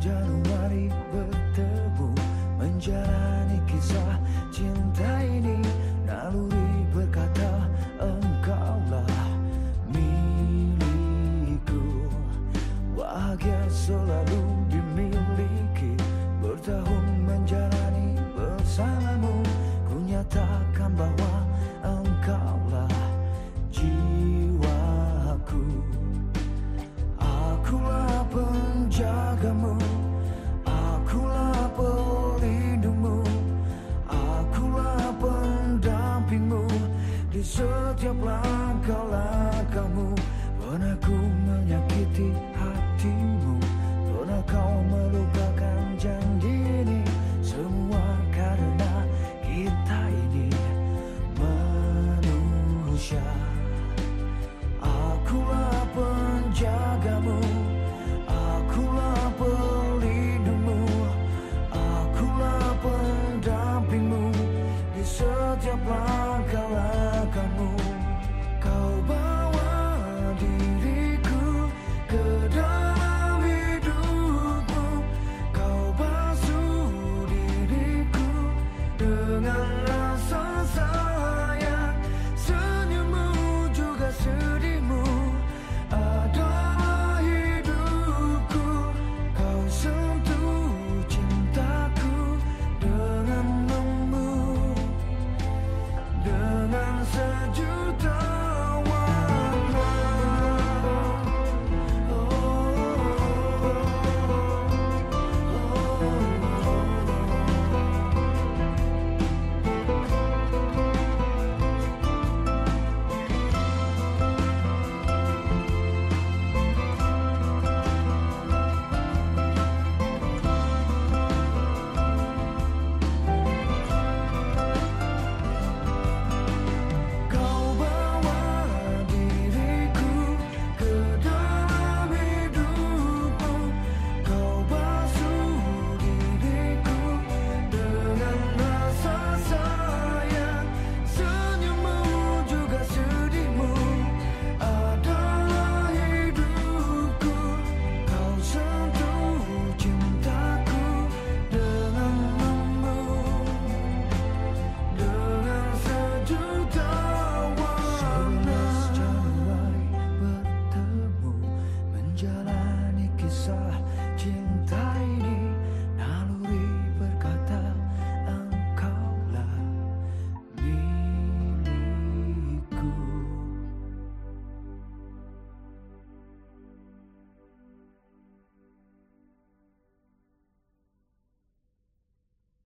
Januari bertemu Menjalani kisah cinta ini Naluri berkata engkaulah milikku. Bahagia selalu dimiliki Bertahun menjalani bersama. Setiap langkah-langkahmu Pernah ku menyakiti hatimu. Pernah kau melupakan janji ini Semua karena kita ini manusia. Akulah penjagamu Akulah pelindungmu Akulah pendampingmu. Di setiap langkah-langkah sa 太